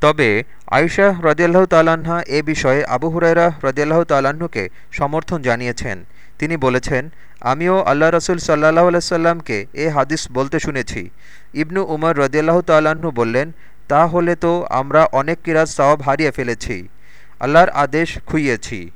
তবে আয়শা রদিয়াল্লাহ তাল্লাহা এ বিষয়ে আবু হুরাইরা রদিয়াল্লাহ তাল্লাহ্নকে সমর্থন জানিয়েছেন। তিনি বলেছেন, আমিও আল্লাহ রসুল সাল্লাহ আলাইসাল্লামকে এ হাদিস বলতে শুনেছি। ইবনু উমর রদিয়াল্লাহ তাল্লাহ্ন বললেন তা হলে তো আমরা অনেক কিরাজ সওয়াব হারিয়ে ফেলেছি। আল্লাহর আদেশ খুইয়েছি।